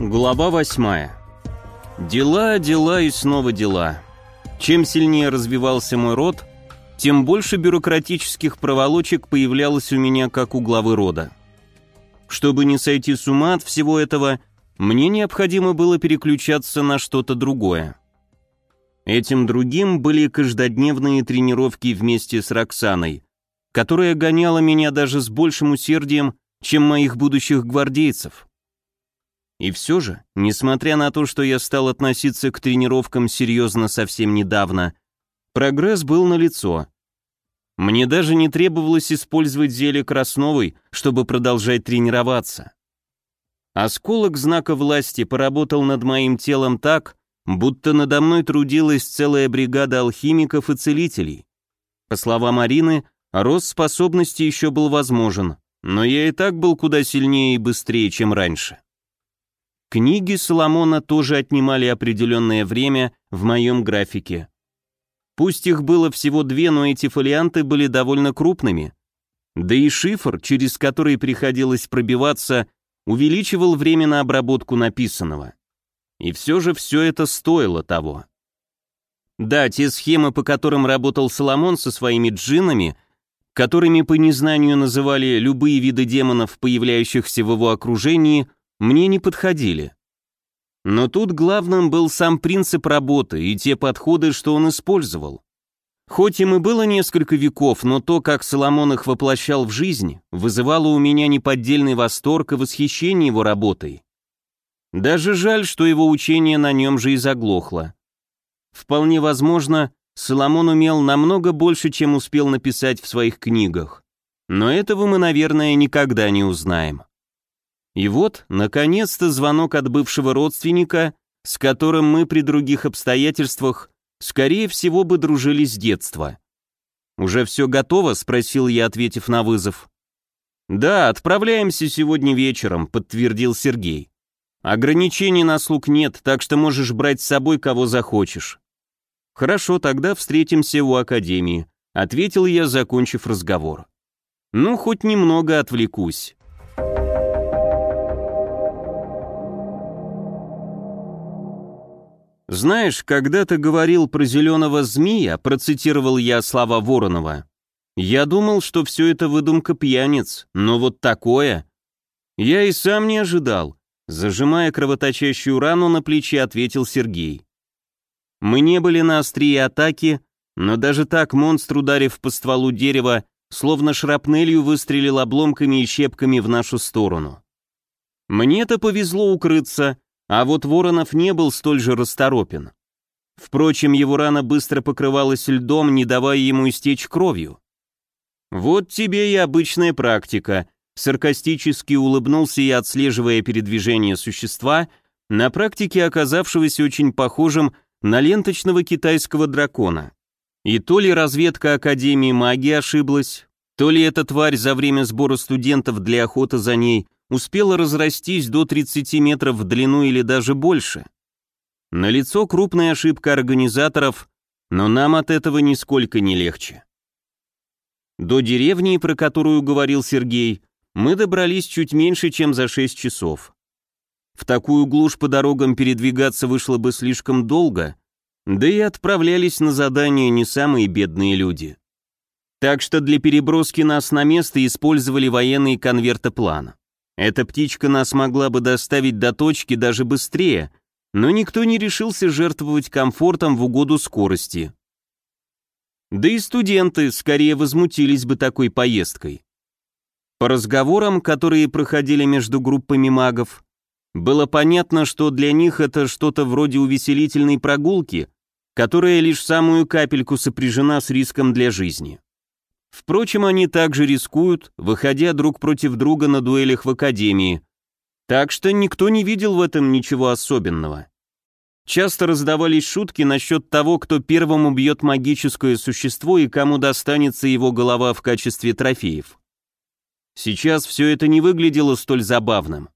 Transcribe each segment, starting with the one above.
Глава 8. Дела, дела и снова дела. Чем сильнее развивался мой род, тем больше бюрократических проволочек появлялось у меня как у главы рода. Чтобы не сойти с ума от всего этого, мне необходимо было переключаться на что-то другое. Этим другим были каждодневные тренировки вместе с Роксаной, которая гоняла меня даже с большим усердием, чем моих будущих гвардейцев. И все же, несмотря на то, что я стал относиться к тренировкам серьезно совсем недавно, прогресс был налицо. Мне даже не требовалось использовать зелье Красновой, чтобы продолжать тренироваться. Осколок знака власти поработал над моим телом так, будто надо мной трудилась целая бригада алхимиков и целителей. По словам Марины, рост способностей еще был возможен, но я и так был куда сильнее и быстрее, чем раньше. Книги Соломона тоже отнимали определенное время в моем графике. Пусть их было всего две, но эти фолианты были довольно крупными. Да и шифр, через который приходилось пробиваться, увеличивал время на обработку написанного. И все же все это стоило того. Да, те схемы, по которым работал Соломон со своими джиннами, которыми по незнанию называли любые виды демонов, появляющихся в его окружении – мне не подходили. Но тут главным был сам принцип работы и те подходы, что он использовал. Хоть им и было несколько веков, но то, как Соломон их воплощал в жизнь, вызывало у меня неподдельный восторг и восхищение его работой. Даже жаль, что его учение на нем же и заглохло. Вполне возможно, Соломон умел намного больше, чем успел написать в своих книгах. Но этого мы, наверное, никогда не узнаем. И вот, наконец-то, звонок от бывшего родственника, с которым мы при других обстоятельствах, скорее всего, бы дружили с детства. «Уже все готово?» — спросил я, ответив на вызов. «Да, отправляемся сегодня вечером», — подтвердил Сергей. «Ограничений на слуг нет, так что можешь брать с собой кого захочешь». «Хорошо, тогда встретимся у Академии», — ответил я, закончив разговор. «Ну, хоть немного отвлекусь». «Знаешь, когда ты говорил про зеленого змея», процитировал я слова Воронова, «я думал, что все это выдумка пьяниц, но вот такое...» «Я и сам не ожидал», зажимая кровоточащую рану на плече, ответил Сергей. «Мы не были на острие атаки, но даже так монстр, ударив по стволу дерева, словно шрапнелью выстрелил обломками и щепками в нашу сторону. Мне-то повезло укрыться, а вот Воронов не был столь же расторопен. Впрочем, его рана быстро покрывалась льдом, не давая ему истечь кровью. «Вот тебе и обычная практика», — саркастически улыбнулся я, отслеживая передвижение существа, на практике оказавшегося очень похожим на ленточного китайского дракона. И то ли разведка Академии магии ошиблась, то ли эта тварь за время сбора студентов для охоты за ней успела разрастись до 30 метров в длину или даже больше. Налицо крупная ошибка организаторов, но нам от этого нисколько не легче. До деревни, про которую говорил Сергей, мы добрались чуть меньше, чем за 6 часов. В такую глушь по дорогам передвигаться вышло бы слишком долго, да и отправлялись на задание не самые бедные люди. Так что для переброски нас на место использовали военные конвертоплан. Эта птичка нас могла бы доставить до точки даже быстрее, но никто не решился жертвовать комфортом в угоду скорости. Да и студенты скорее возмутились бы такой поездкой. По разговорам, которые проходили между группами магов, было понятно, что для них это что-то вроде увеселительной прогулки, которая лишь самую капельку сопряжена с риском для жизни. Впрочем, они также рискуют, выходя друг против друга на дуэлях в академии. Так что никто не видел в этом ничего особенного. Часто раздавались шутки насчет того, кто первым убьет магическое существо и кому достанется его голова в качестве трофеев. Сейчас все это не выглядело столь забавным.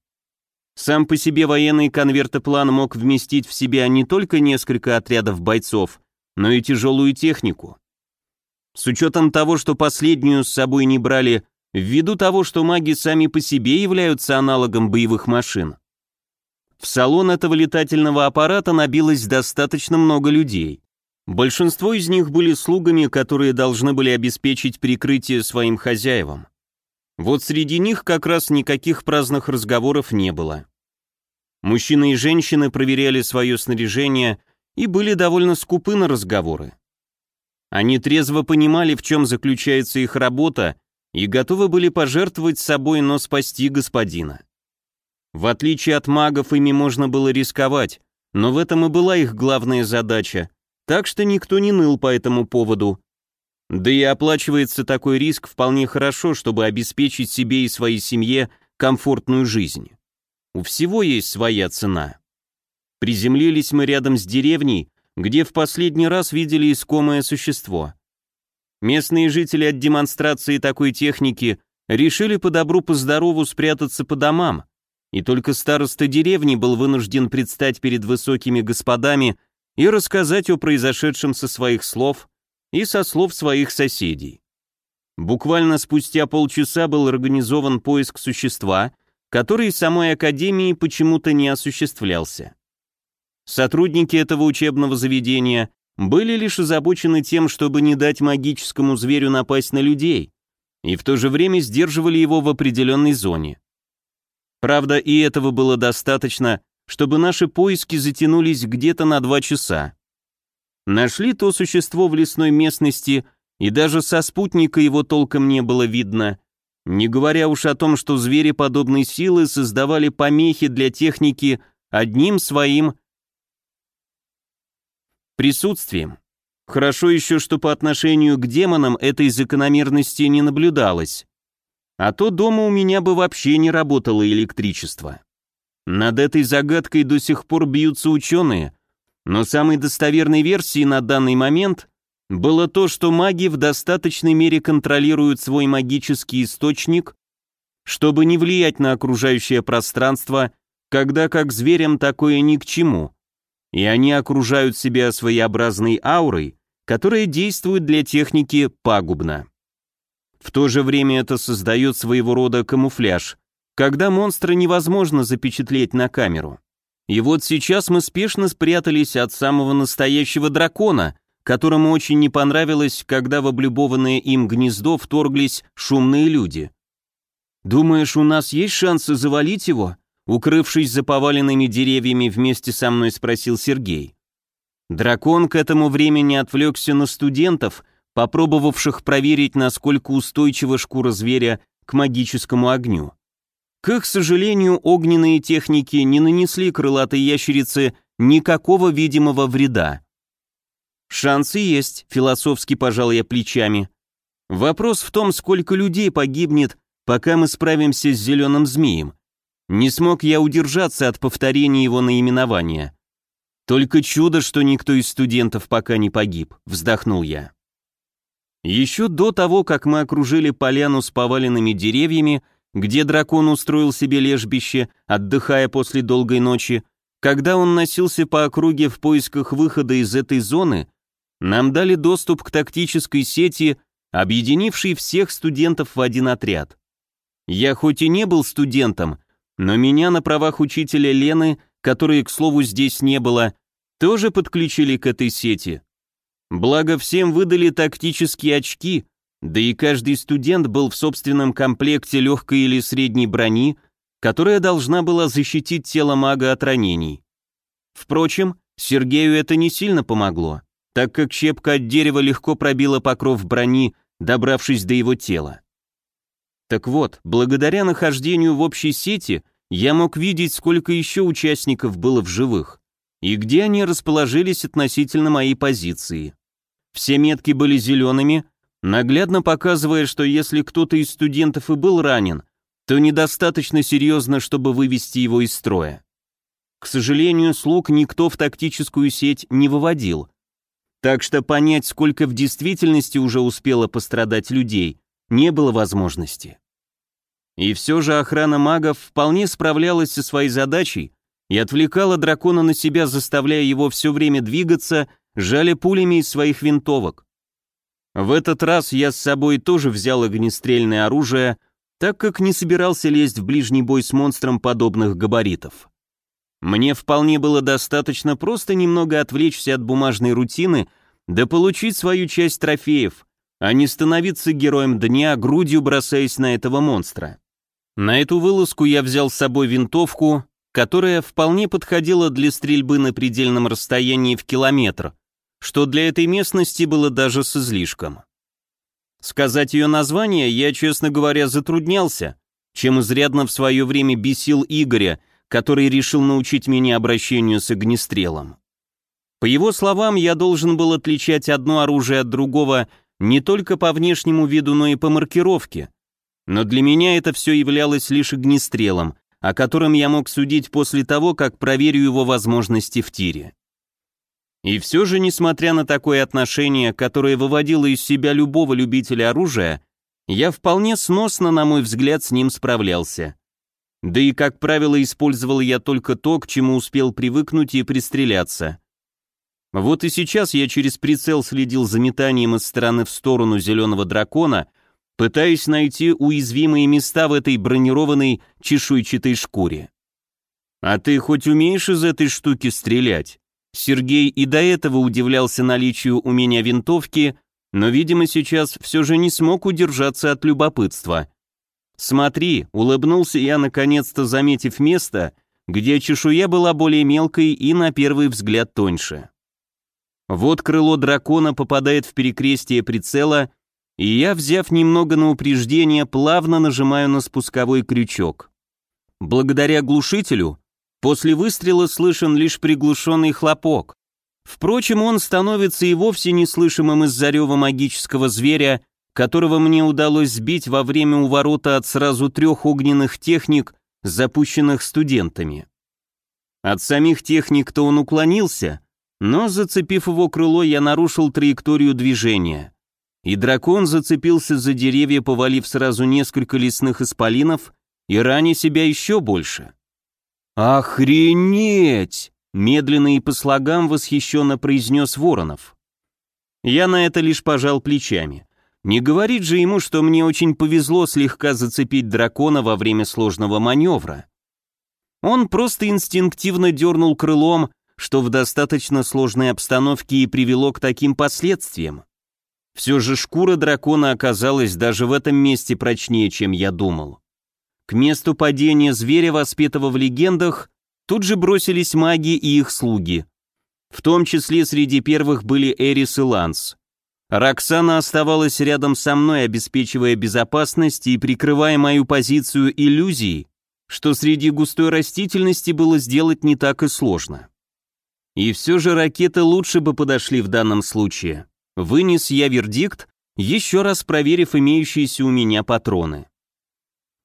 Сам по себе военный конвертоплан мог вместить в себя не только несколько отрядов бойцов, но и тяжелую технику. С учетом того, что последнюю с собой не брали, ввиду того, что маги сами по себе являются аналогом боевых машин. В салон этого летательного аппарата набилось достаточно много людей. Большинство из них были слугами, которые должны были обеспечить прикрытие своим хозяевам. Вот среди них как раз никаких праздных разговоров не было. Мужчины и женщины проверяли свое снаряжение и были довольно скупы на разговоры. Они трезво понимали, в чем заключается их работа, и готовы были пожертвовать собой, но спасти господина. В отличие от магов, ими можно было рисковать, но в этом и была их главная задача, так что никто не ныл по этому поводу. Да и оплачивается такой риск вполне хорошо, чтобы обеспечить себе и своей семье комфортную жизнь. У всего есть своя цена. Приземлились мы рядом с деревней, где в последний раз видели искомое существо. Местные жители от демонстрации такой техники решили по добру по здорову спрятаться по домам, и только староста деревни был вынужден предстать перед высокими господами и рассказать о произошедшем со своих слов и со слов своих соседей. Буквально спустя полчаса был организован поиск существа, который самой Академии почему-то не осуществлялся. Сотрудники этого учебного заведения были лишь озабочены тем, чтобы не дать магическому зверю напасть на людей, и в то же время сдерживали его в определенной зоне. Правда, и этого было достаточно, чтобы наши поиски затянулись где-то на два часа. Нашли то существо в лесной местности, и даже со спутника его толком не было видно, не говоря уж о том, что звери подобной силы создавали помехи для техники одним своим присутствием. Хорошо еще, что по отношению к демонам этой закономерности не наблюдалось. А то дома у меня бы вообще не работало электричество. Над этой загадкой до сих пор бьются ученые, но самой достоверной версией на данный момент было то, что маги в достаточной мере контролируют свой магический источник, чтобы не влиять на окружающее пространство, когда как зверям такое ни к чему, и они окружают себя своеобразной аурой, которая действует для техники пагубно. В то же время это создает своего рода камуфляж, когда монстра невозможно запечатлеть на камеру. И вот сейчас мы спешно спрятались от самого настоящего дракона, которому очень не понравилось, когда в облюбованное им гнездо вторглись шумные люди. «Думаешь, у нас есть шансы завалить его?» Укрывшись за поваленными деревьями, вместе со мной спросил Сергей. Дракон к этому времени отвлекся на студентов, попробовавших проверить, насколько устойчива шкура зверя к магическому огню. К их сожалению, огненные техники не нанесли крылатой ящерице никакого видимого вреда. Шансы есть, философски пожал я плечами. Вопрос в том, сколько людей погибнет, пока мы справимся с зеленым змеем. Не смог я удержаться от повторения его наименования. Только чудо, что никто из студентов пока не погиб, вздохнул я. Еще до того, как мы окружили поляну с поваленными деревьями, где дракон устроил себе лежбище, отдыхая после долгой ночи, когда он носился по округе в поисках выхода из этой зоны, нам дали доступ к тактической сети, объединившей всех студентов в один отряд. Я хоть и не был студентом, но меня на правах учителя Лены, которой, к слову, здесь не было, тоже подключили к этой сети. Благо всем выдали тактические очки, да и каждый студент был в собственном комплекте легкой или средней брони, которая должна была защитить тело мага от ранений. Впрочем, Сергею это не сильно помогло, так как щепка от дерева легко пробила покров брони, добравшись до его тела. Так вот, благодаря нахождению в общей сети я мог видеть, сколько еще участников было в живых, и где они расположились относительно моей позиции. Все метки были зелеными, наглядно показывая, что если кто-то из студентов и был ранен, то недостаточно серьезно, чтобы вывести его из строя. К сожалению, слуг никто в тактическую сеть не выводил, так что понять, сколько в действительности уже успело пострадать людей, не было возможности. И все же охрана магов вполне справлялась со своей задачей и отвлекала дракона на себя, заставляя его все время двигаться, жаля пулями из своих винтовок. В этот раз я с собой тоже взял огнестрельное оружие, так как не собирался лезть в ближний бой с монстром подобных габаритов. Мне вполне было достаточно просто немного отвлечься от бумажной рутины, да получить свою часть трофеев, а не становиться героем дня, грудью бросаясь на этого монстра. На эту вылазку я взял с собой винтовку, которая вполне подходила для стрельбы на предельном расстоянии в километр, что для этой местности было даже с излишком. Сказать ее название я, честно говоря, затруднялся, чем изрядно в свое время бесил Игоря, который решил научить меня обращению с огнестрелом. По его словам, я должен был отличать одно оружие от другого не только по внешнему виду, но и по маркировке. Но для меня это все являлось лишь огнестрелом, о котором я мог судить после того, как проверю его возможности в тире. И все же, несмотря на такое отношение, которое выводило из себя любого любителя оружия, я вполне сносно, на мой взгляд, с ним справлялся. Да и, как правило, использовал я только то, к чему успел привыкнуть и пристреляться. Вот и сейчас я через прицел следил за метанием из стороны в сторону зеленого дракона, пытаясь найти уязвимые места в этой бронированной чешуйчатой шкуре. «А ты хоть умеешь из этой штуки стрелять?» Сергей и до этого удивлялся наличию у меня винтовки, но, видимо, сейчас все же не смог удержаться от любопытства. «Смотри», — улыбнулся я, наконец-то заметив место, где чешуя была более мелкой и, на первый взгляд, тоньше. Вот крыло дракона попадает в перекрестие прицела, и я, взяв немного на упреждение, плавно нажимаю на спусковой крючок. Благодаря глушителю, после выстрела слышен лишь приглушенный хлопок. Впрочем, он становится и вовсе неслышимым из-за рева магического зверя, которого мне удалось сбить во время уворота от сразу трех огненных техник, запущенных студентами. От самих техник-то он уклонился, но, зацепив его крыло, я нарушил траекторию движения. И дракон зацепился за деревья, повалив сразу несколько лесных исполинов и раня себя еще больше. «Охренеть!» Медленно и по слогам восхищенно произнес Воронов. Я на это лишь пожал плечами. Не говорит же ему, что мне очень повезло слегка зацепить дракона во время сложного маневра. Он просто инстинктивно дернул крылом, что в достаточно сложной обстановке и привело к таким последствиям. Все же шкура дракона оказалась даже в этом месте прочнее, чем я думал. К месту падения зверя, воспетого в легендах, Тут же бросились маги и их слуги. В том числе среди первых были Эрис и Ланс. Роксана оставалась рядом со мной, обеспечивая безопасность и прикрывая мою позицию иллюзией, что среди густой растительности было сделать не так и сложно. И все же ракеты лучше бы подошли в данном случае. Вынес я вердикт, еще раз проверив имеющиеся у меня патроны.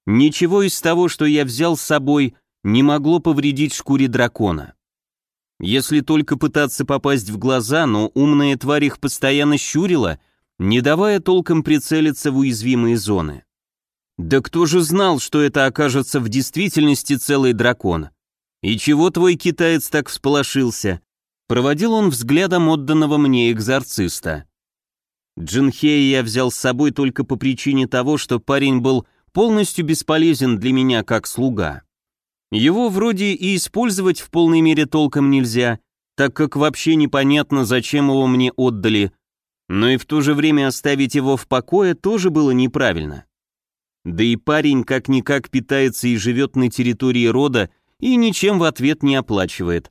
Ничего из того, что я взял с собой, не могло повредить шкуре дракона. Если только пытаться попасть в глаза, но умная тварь их постоянно щурила, не давая толком прицелиться в уязвимые зоны. Да кто же знал, что это окажется в действительности целый дракон? И чего твой китаец так всполошился? Проводил он взглядом отданного мне экзорциста. Джинхея я взял с собой только по причине того, что парень был полностью бесполезен для меня как слуга. Его вроде и использовать в полной мере толком нельзя, так как вообще непонятно, зачем его мне отдали, но и в то же время оставить его в покое тоже было неправильно. Да и парень как-никак питается и живет на территории рода и ничем в ответ не оплачивает.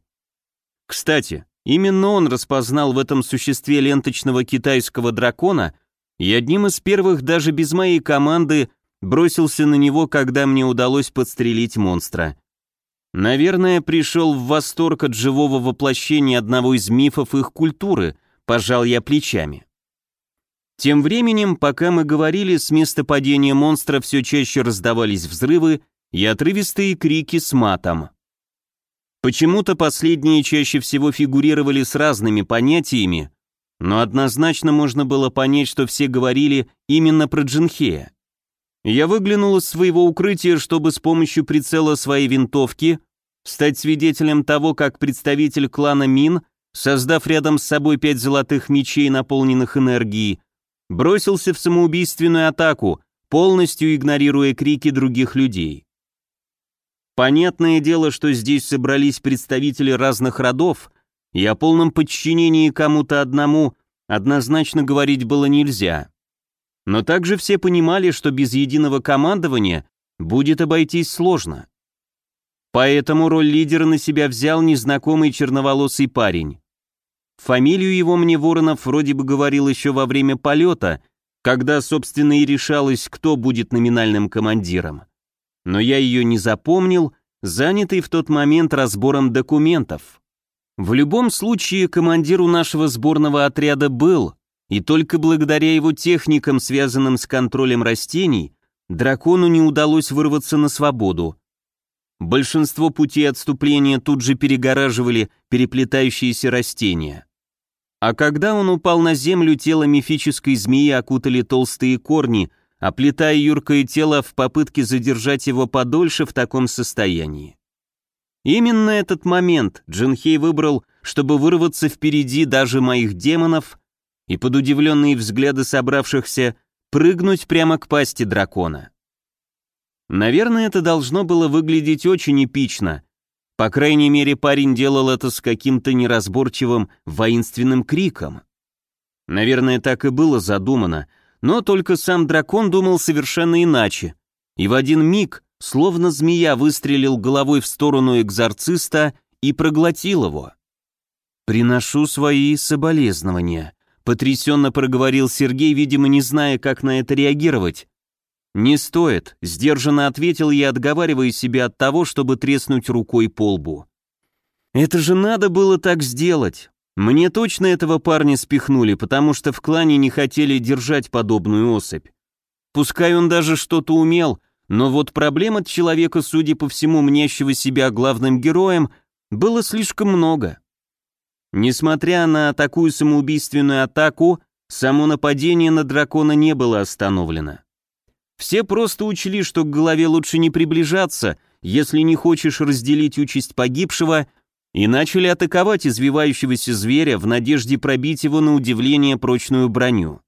Кстати, именно он распознал в этом существе ленточного китайского дракона и одним из первых даже без моей команды бросился на него, когда мне удалось подстрелить монстра. Наверное, пришел в восторг от живого воплощения одного из мифов их культуры, пожал я плечами. Тем временем, пока мы говорили, с места падения монстра все чаще раздавались взрывы и отрывистые крики с матом. Почему-то последние чаще всего фигурировали с разными понятиями, но однозначно можно было понять, что все говорили именно про Джинхея. Я выглянул из своего укрытия, чтобы с помощью прицела своей винтовки стать свидетелем того, как представитель клана Мин, создав рядом с собой пять золотых мечей, наполненных энергией, бросился в самоубийственную атаку, полностью игнорируя крики других людей. Понятное дело, что здесь собрались представители разных родов, и о полном подчинении кому-то одному однозначно говорить было нельзя. Но также все понимали, что без единого командования будет обойтись сложно. Поэтому роль лидера на себя взял незнакомый черноволосый парень. Фамилию его мне Воронов вроде бы говорил еще во время полета, когда, собственно, и решалось, кто будет номинальным командиром. Но я ее не запомнил, занятый в тот момент разбором документов. В любом случае, командир у нашего сборного отряда был, и только благодаря его техникам, связанным с контролем растений, дракону не удалось вырваться на свободу. Большинство путей отступления тут же перегораживали переплетающиеся растения. А когда он упал на землю, тело мифической змеи окутали толстые корни, оплетая юркое тело в попытке задержать его подольше в таком состоянии. Именно этот момент Джинхей выбрал, чтобы вырваться впереди даже моих демонов и под удивленные взгляды собравшихся прыгнуть прямо к пасти дракона. Наверное, это должно было выглядеть очень эпично. По крайней мере, парень делал это с каким-то неразборчивым воинственным криком. Наверное, так и было задумано, но только сам дракон думал совершенно иначе. И в один миг, словно змея, выстрелил головой в сторону экзорциста и проглотил его. «Приношу свои соболезнования», — потрясенно проговорил Сергей, видимо, не зная, как на это реагировать. «Не стоит», — сдержанно ответил я, отговаривая себя от того, чтобы треснуть рукой по лбу. «Это же надо было так сделать. Мне точно этого парня спихнули, потому что в клане не хотели держать подобную особь. Пускай он даже что-то умел, но вот проблем от человека, судя по всему, мнящего себя главным героем, было слишком много. Несмотря на такую самоубийственную атаку, само нападение на дракона не было остановлено. Все просто учли, что к голове лучше не приближаться, если не хочешь разделить участь погибшего, и начали атаковать извивающегося зверя в надежде пробить его на удивление прочную броню.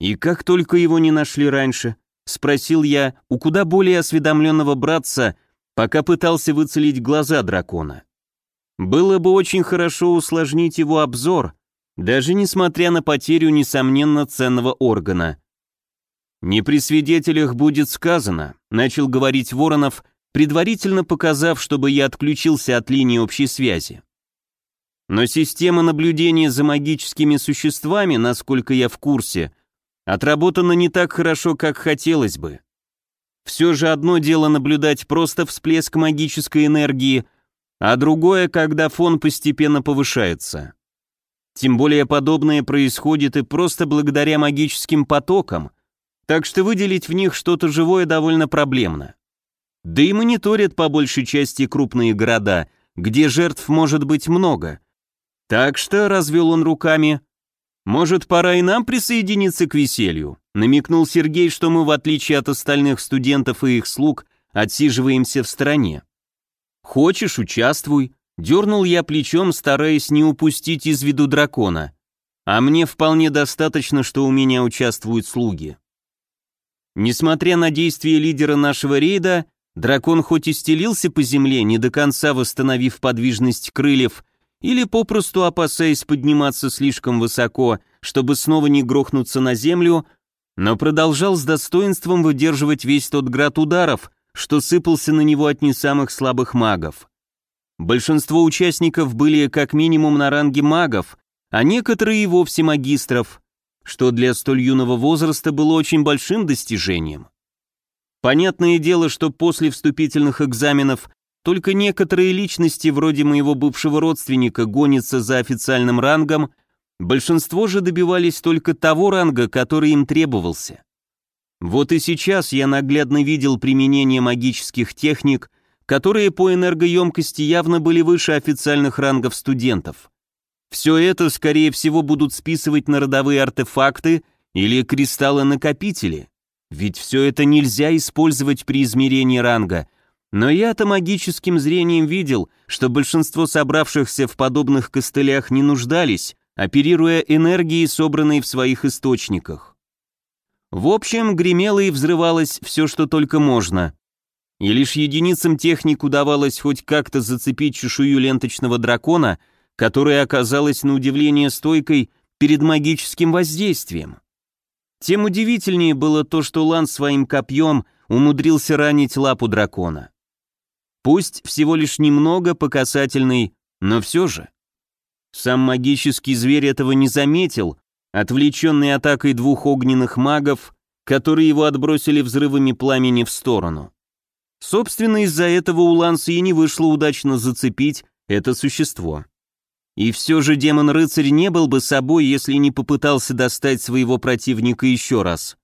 И как только его не нашли раньше, спросил я у куда более осведомленного братца, пока пытался выцелить глаза дракона. Было бы очень хорошо усложнить его обзор, даже несмотря на потерю несомненно ценного органа. «Не при свидетелях будет сказано», — начал говорить Воронов, предварительно показав, чтобы я отключился от линии общей связи. Но система наблюдения за магическими существами, насколько я в курсе, отработана не так хорошо, как хотелось бы. Все же одно дело наблюдать просто всплеск магической энергии, а другое, когда фон постепенно повышается. Тем более подобное происходит и просто благодаря магическим потокам, так что выделить в них что-то живое довольно проблемно. Да и мониторят по большей части крупные города, где жертв может быть много. Так что, развел он руками, может, пора и нам присоединиться к веселью? Намекнул Сергей, что мы, в отличие от остальных студентов и их слуг, отсиживаемся в стороне. Хочешь, участвуй. Дернул я плечом, стараясь не упустить из виду дракона. А мне вполне достаточно, что у меня участвуют слуги. Несмотря на действия лидера нашего рейда, дракон хоть и стелился по земле, не до конца восстановив подвижность крыльев, или попросту опасаясь подниматься слишком высоко, чтобы снова не грохнуться на землю, но продолжал с достоинством выдерживать весь тот град ударов, что сыпался на него от не самых слабых магов. Большинство участников были как минимум на ранге магов, а некоторые и вовсе магистров, что для столь юного возраста было очень большим достижением. Понятное дело, что после вступительных экзаменов только некоторые личности, вроде моего бывшего родственника, гонятся за официальным рангом, большинство же добивались только того ранга, который им требовался. Вот и сейчас я наглядно видел применение магических техник, которые по энергоемкости явно были выше официальных рангов студентов. Все это, скорее всего, будут списывать на родовые артефакты или кристаллы-накопители. Ведь все это нельзя использовать при измерении ранга. Но я-то магическим зрением видел, что большинство собравшихся в подобных костылях не нуждались, оперируя энергией, собранной в своих источниках. В общем, гремело и взрывалось все, что только можно. и лишь единицам техник удавалось хоть как-то зацепить чешую ленточного дракона, которая оказалась на удивление стойкой перед магическим воздействием. Тем удивительнее было то, что Лан своим копьем умудрился ранить лапу дракона. Пусть всего лишь немного по касательной, но все же. Сам магический зверь этого не заметил, отвлеченный атакой двух огненных магов, которые его отбросили взрывами пламени в сторону. Собственно, из-за этого у Ланса и не вышло удачно зацепить это существо. И все же демон-рыцарь не был бы собой, если не попытался достать своего противника еще раз.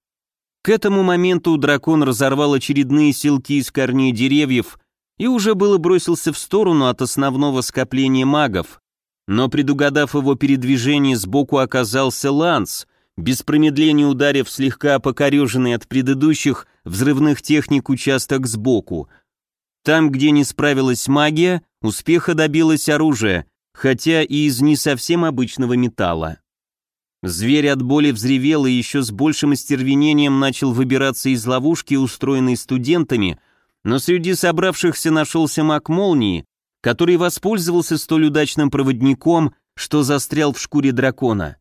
К этому моменту дракон разорвал очередные силки из корней деревьев и уже было бросился в сторону от основного скопления магов, но предугадав его передвижение, сбоку оказался Ланс, без промедления ударив слегка покореженный от предыдущих взрывных техник участок сбоку. Там, где не справилась магия, успеха добилось оружие, хотя и из не совсем обычного металла. Зверь от боли взревел и еще с большим остервенением начал выбираться из ловушки, устроенной студентами, но среди собравшихся нашелся маг молнии, который воспользовался столь удачным проводником, что застрял в шкуре дракона.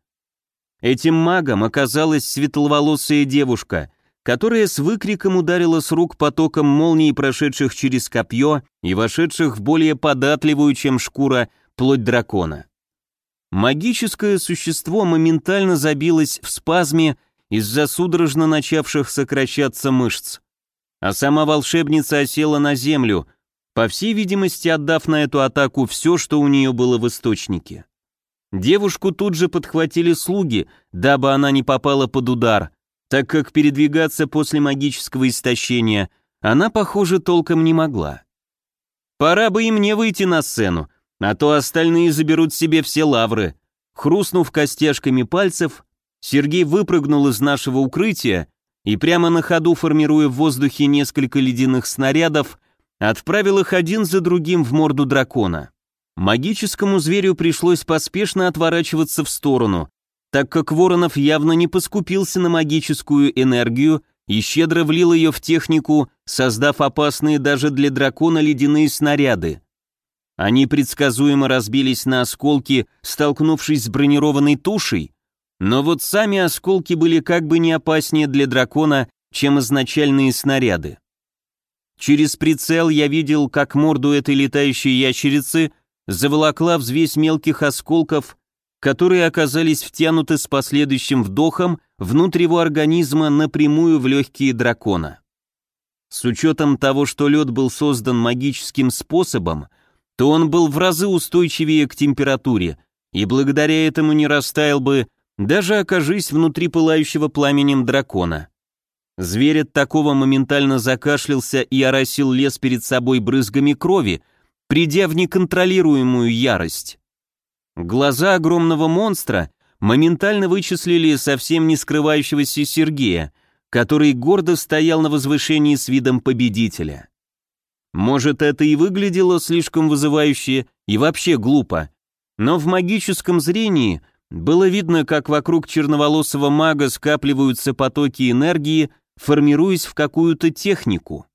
Этим магом оказалась светловолосая девушка, которая с выкриком ударила с рук потоком молний, прошедших через копье и вошедших в более податливую, чем шкура, плоть дракона. Магическое существо моментально забилось в спазме из-за судорожно начавших сокращаться мышц. А сама волшебница осела на землю, по всей видимости отдав на эту атаку все, что у нее было в источнике. Девушку тут же подхватили слуги, дабы она не попала под удар, так как передвигаться после магического истощения она, похоже, толком не могла. Пора бы и мне выйти на сцену, а то остальные заберут себе все лавры. Хрустнув костяшками пальцев, Сергей выпрыгнул из нашего укрытия и прямо на ходу, формируя в воздухе несколько ледяных снарядов, отправил их один за другим в морду дракона. Магическому зверю пришлось поспешно отворачиваться в сторону, так как Воронов явно не поскупился на магическую энергию и щедро влил ее в технику, создав опасные даже для дракона ледяные снаряды. Они предсказуемо разбились на осколки, столкнувшись с бронированной тушей, но вот сами осколки были как бы не опаснее для дракона, чем изначальные снаряды. Через прицел я видел, как морду этой летающей ящерицы заволокла взвесь мелких осколков, которые оказались втянуты с последующим вдохом внутрь его организма напрямую в легкие дракона. С учетом того, что лед был создан магическим способом, то он был в разы устойчивее к температуре, и благодаря этому не растаял бы, даже окажись внутри пылающего пламенем дракона. Зверь от такого моментально закашлялся и оросил лес перед собой брызгами крови, придя в неконтролируемую ярость. Глаза огромного монстра моментально вычислили совсем не скрывающегося Сергея, который гордо стоял на возвышении с видом победителя. Может, это и выглядело слишком вызывающе и вообще глупо, но в магическом зрении было видно, как вокруг черноволосого мага скапливаются потоки энергии, формируясь в какую-то технику.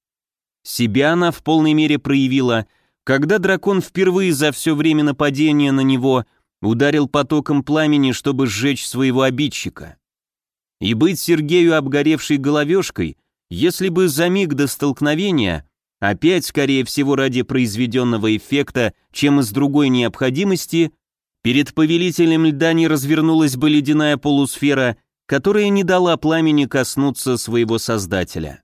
Себя она в полной мере проявила, когда дракон впервые за все время нападения на него ударил потоком пламени, чтобы сжечь своего обидчика. И быть Сергею обгоревшей головешкой, если бы за миг до столкновения Опять, скорее всего, ради произведенного эффекта, чем из другой необходимости, перед повелителем льда не развернулась бы ледяная полусфера, которая не дала пламени коснуться своего создателя.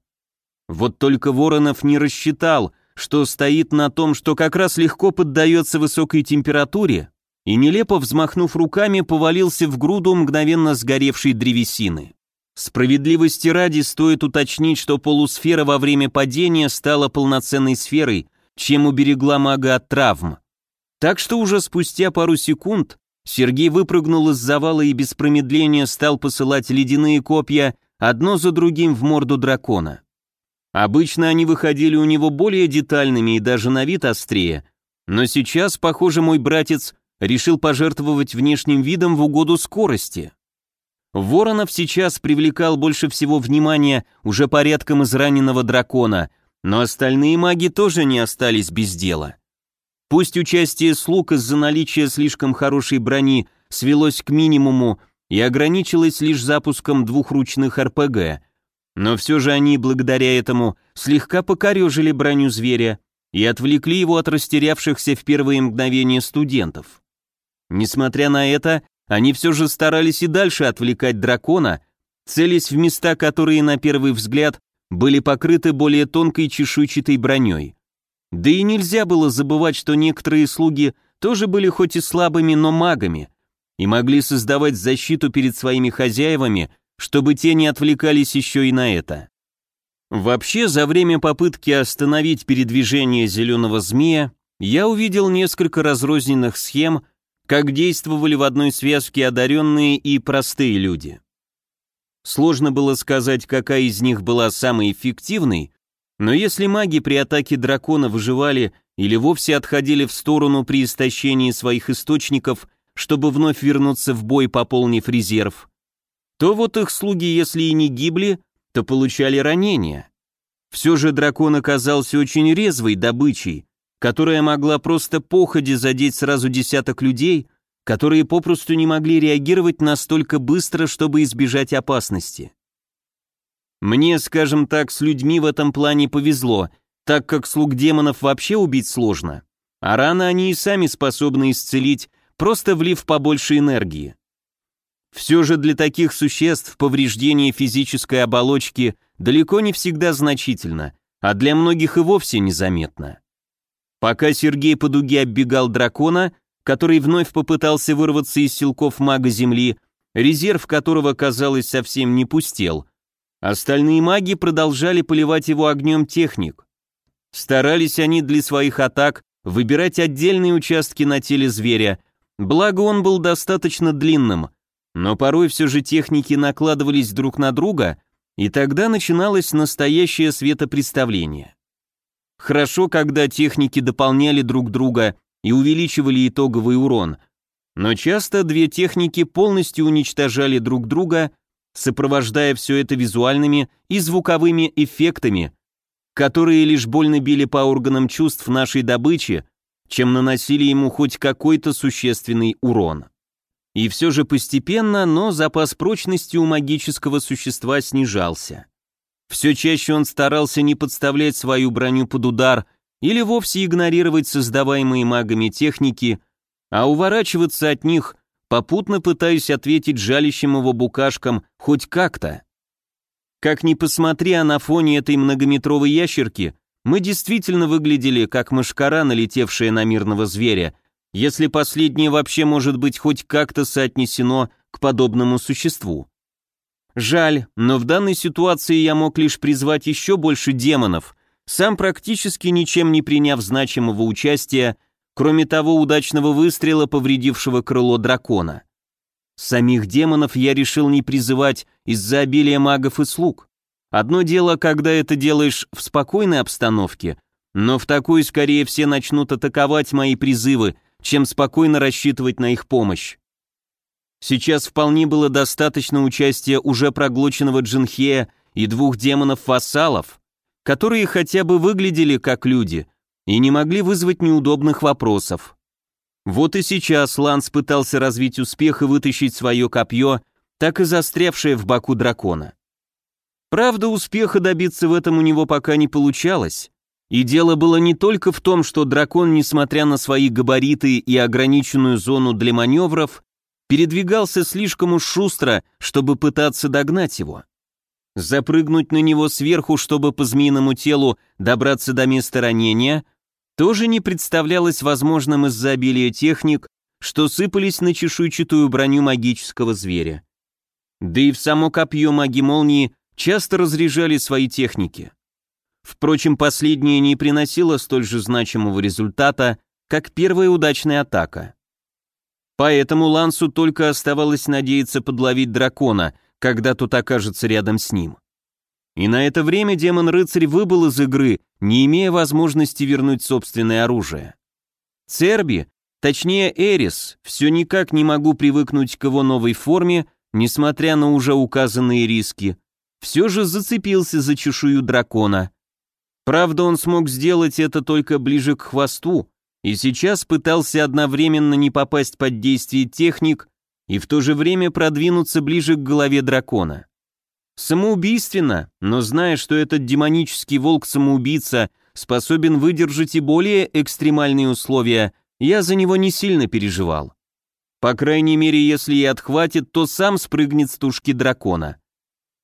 Вот только Воронов не рассчитал, что стоит на том, что как раз легко поддается высокой температуре, и нелепо взмахнув руками, повалился в груду мгновенно сгоревшей древесины. Справедливости ради стоит уточнить, что полусфера во время падения стала полноценной сферой, чем уберегла мага от травм. Так что уже спустя пару секунд Сергей выпрыгнул из завала и без промедления стал посылать ледяные копья одно за другим в морду дракона. Обычно они выходили у него более детальными и даже на вид острее, но сейчас, похоже, мой братец решил пожертвовать внешним видом в угоду скорости. Воронов сейчас привлекал больше всего внимания уже порядком израненного дракона, Но остальные маги тоже не остались без дела. Пусть участие слуг из-за наличия слишком хорошей брони свелось к минимуму и ограничилось лишь запуском двухручных РПГ, но все же они, благодаря этому, слегка покорежили броню зверя и отвлекли его от растерявшихся в первые мгновения студентов. Несмотря на это, они все же старались и дальше отвлекать дракона, целясь в места, которые на первый взгляд были покрыты более тонкой чешуйчатой броней. Да и нельзя было забывать, что некоторые слуги тоже были хоть и слабыми, но магами, и могли создавать защиту перед своими хозяевами, чтобы те не отвлекались еще и на это. Вообще, за время попытки остановить передвижение зеленого змея, я увидел несколько разрозненных схем, как действовали в одной связке одаренные и простые люди. Сложно было сказать, какая из них была самой эффективной, но если маги при атаке дракона выживали или вовсе отходили в сторону при истощении своих источников, чтобы вновь вернуться в бой, пополнив резерв, то вот их слуги, если и не гибли, то получали ранения. Все же дракон оказался очень резвой добычей, которая могла просто походе задеть сразу десяток людей, которые попросту не могли реагировать настолько быстро, чтобы избежать опасности. Мне, скажем так, с людьми в этом плане повезло, так как слуг демонов вообще убить сложно, а раны они и сами способны исцелить, просто влив побольше энергии. Все же для таких существ повреждение физической оболочки далеко не всегда значительно, а для многих и вовсе незаметно. Пока Сергей по дуге оббегал дракона, который вновь попытался вырваться из силков мага Земли, резерв которого, казалось, совсем не пустел. Остальные маги продолжали поливать его огнем техник. Старались они для своих атак выбирать отдельные участки на теле зверя, благо он был достаточно длинным, но порой все же техники накладывались друг на друга, и тогда начиналось настоящее светопредставление. Хорошо, когда техники дополняли друг друга и увеличивали итоговый урон, но часто две техники полностью уничтожали друг друга, сопровождая все это визуальными и звуковыми эффектами, которые лишь больно били по органам чувств нашей добычи, чем наносили ему хоть какой-то существенный урон. И все же постепенно, но запас прочности у магического существа снижался. Все чаще он старался не подставлять свою броню под удар или вовсе игнорировать создаваемые магами техники, а уворачиваться от них, попутно пытаясь ответить жалящим его букашкам хоть как-то. Как ни посмотри, а на фоне этой многометровой ящерки мы действительно выглядели как мышкара, налетевшая на мирного зверя, если последнее вообще может быть хоть как-то соотнесено к подобному существу. Жаль, но в данной ситуации я мог лишь призвать еще больше демонов, сам практически ничем не приняв значимого участия, кроме того удачного выстрела, повредившего крыло дракона. Самих демонов я решил не призывать из-за обилия магов и слуг. Одно дело, когда это делаешь в спокойной обстановке, но в такой скорее все начнут атаковать мои призывы, чем спокойно рассчитывать на их помощь. Сейчас вполне было достаточно участия уже проглоченного Джинхея и двух демонов-вассалов, которые хотя бы выглядели как люди и не могли вызвать неудобных вопросов. Вот и сейчас Ланс пытался развить успех и вытащить свое копье, так и застрявшее в боку дракона. Правда, успеха добиться в этом у него пока не получалось, и дело было не только в том, что дракон, несмотря на свои габариты и ограниченную зону для маневров, передвигался слишком уж шустро, чтобы пытаться догнать его. Запрыгнуть на него сверху, чтобы по змеиному телу добраться до места ранения, тоже не представлялось возможным из-за обилия техник, что сыпались на чешуйчатую броню магического зверя. Да и в само копье маги-молнии часто разряжали свои техники. Впрочем, последнее не приносило столь же значимого результата, как первая удачная атака. Поэтому Лансу только оставалось надеяться подловить дракона, когда тот окажется рядом с ним. И на это время демон-рыцарь выбыл из игры, не имея возможности вернуть собственное оружие. Церби, точнее Эрис, все никак не могу привыкнуть к его новой форме, несмотря на уже указанные риски, все же зацепился за чешую дракона. Правда, он смог сделать это только ближе к хвосту, и сейчас пытался одновременно не попасть под действие техник и в то же время продвинуться ближе к голове дракона. Самоубийственно, но зная, что этот демонический волк-самоубийца способен выдержать и более экстремальные условия, я за него не сильно переживал. По крайней мере, если и отхватит, то сам спрыгнет с тушки дракона.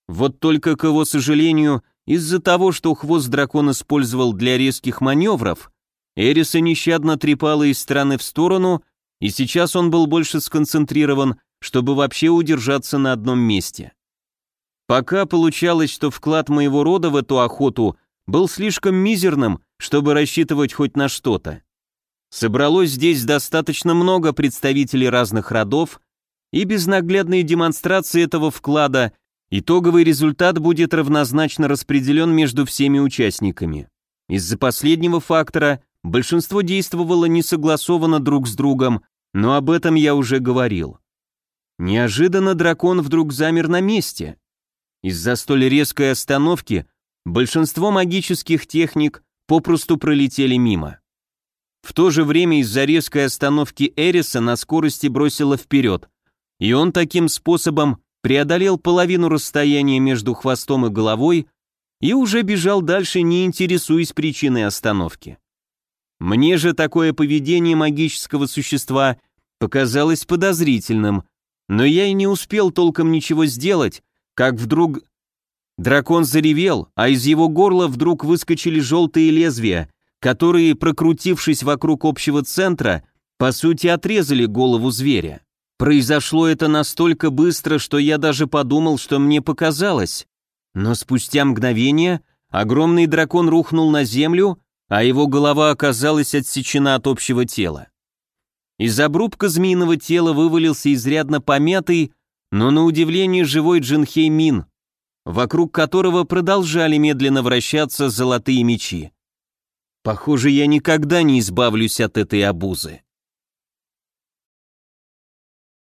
Вот только, к его сожалению, из-за того, что хвост дракон использовал для резких маневров, Эриса нещадно трепала из стороны в сторону, и сейчас он был больше сконцентрирован, чтобы вообще удержаться на одном месте. Пока получалось, что вклад моего рода в эту охоту был слишком мизерным, чтобы рассчитывать хоть на что-то. Собралось здесь достаточно много представителей разных родов, и без наглядной демонстрации этого вклада итоговый результат будет равнозначно распределен между всеми участниками. Из-за последнего фактора большинство действовало не согласованно друг с другом, но об этом я уже говорил. Неожиданно дракон вдруг замер на месте. Из-за столь резкой остановки большинство магических техник попросту пролетели мимо. В то же время из-за резкой остановки Эриса на скорости бросило вперед, и он таким способом преодолел половину расстояния между хвостом и головой и уже бежал дальше, не интересуясь причиной остановки. Мне же такое поведение магического существа показалось подозрительным, но я и не успел толком ничего сделать, как вдруг дракон заревел, а из его горла вдруг выскочили желтые лезвия, которые, прокрутившись вокруг общего центра, по сути отрезали голову зверя. Произошло это настолько быстро, что я даже подумал, что мне показалось. Но спустя мгновение огромный дракон рухнул на землю, а его голова оказалась отсечена от общего тела. Из обрубка змеиного тела вывалился изрядно помятый, но на удивление живой Джинхей Мин, вокруг которого продолжали медленно вращаться золотые мечи. Похоже, я никогда не избавлюсь от этой обузы.